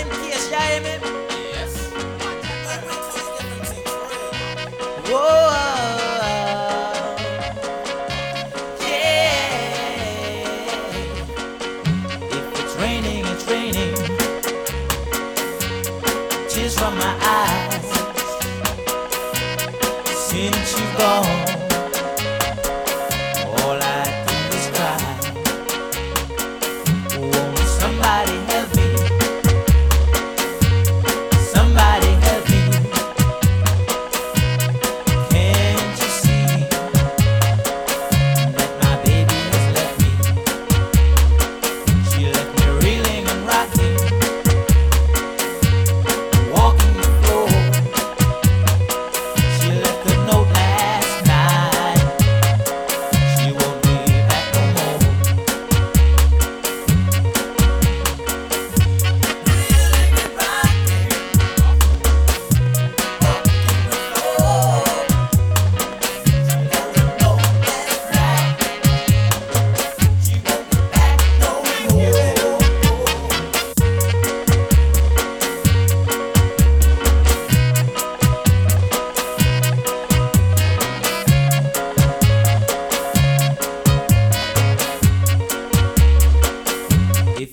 in case you hear me. Yes. Whoa. Yeah. If it's raining, it's raining. Tears from my eyes. Since you've gone.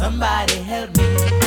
Somebody help me.